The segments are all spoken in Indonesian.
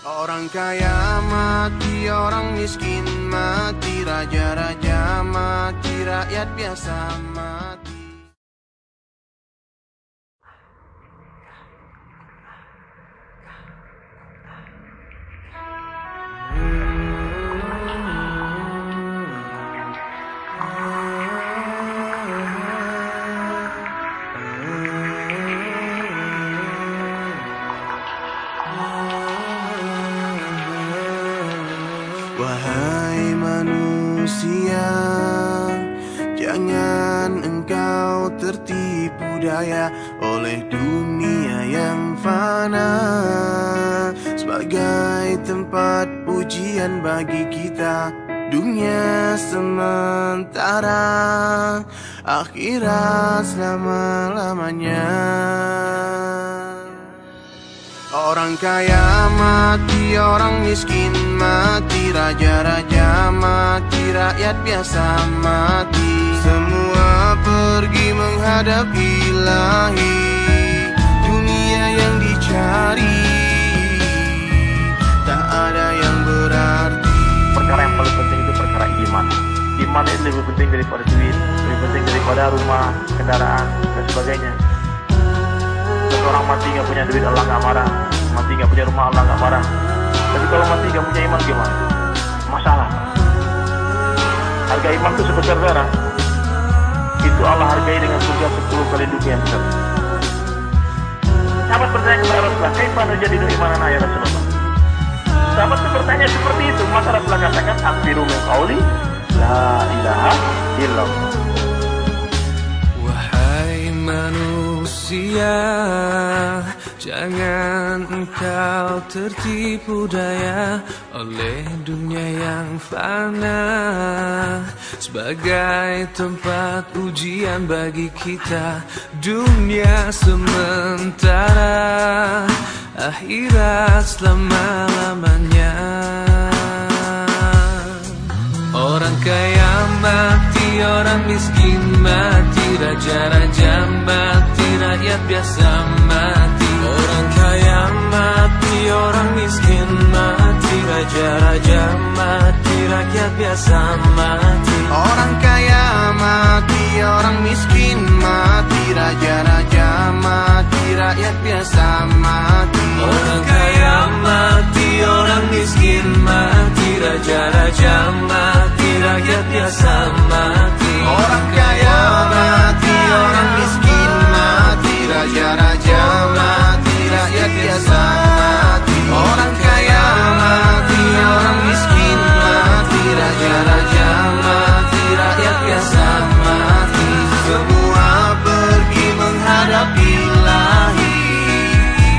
Orang kaya mati, orang miskin mati, raja-raja mati, rakyat biasa mati. Wahai manusia, jangan engkau tertipu daya oleh dunia yang fana sebagai tempat pujian bagi kita. Dunia sementara, akhirat selama-lamanya. Orang kaya mati, orang miskin mati, raja-raja mati, rakyat biasa mati. Semua pergi menghadap ilahi, dunia yang dicari, tak ada yang berarti. perkara yang paling penting itu perkara iman iman itu lebih penting daripada duit lebih penting daripada rumah kendaraan dan sebagainya seseorang mati nggak punya duit Allah nggak marah. Mati nggak punya rumah Allah nggak marah. Tapi kalau mati nggak punya iman gimana? Masalah. Harga iman itu sebesar darah. Itu Allah hargai dengan surga 10 kali dunia besar. Sahabat bertanya kepada Rasulullah kaifan jadi imanan ya Rasulullah? Sahabat bertanya seperti itu. Maka Rasulullah katakan Akbiru min qawli La ilaha illallah manusia, jangan engkau tertipu daya oleh dunia yang fana sebagai tempat ujian bagi kita. Dunia sementara, akhirat selama-lamanya. Orang kaya mati, orang miskin mati, raja-raja biasa mati. Orang kaya mati, orang miskin mati. Raja-raja mati, rakyat biasa mati. Orang kaya mati, orang miskin mati. Raja-raja mati, rakyat biasa mati. Orang kaya mati, orang miskin mati. Raja-raja mati, rakyat biasa mati. Orang kaya Raja raja mati rakyat biasa mati. Orang kaya mati orang miskin mati. Raja raja mati rakyat biasa mati. Semua pergi menghadapi lahir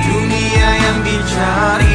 Dunia yang dicari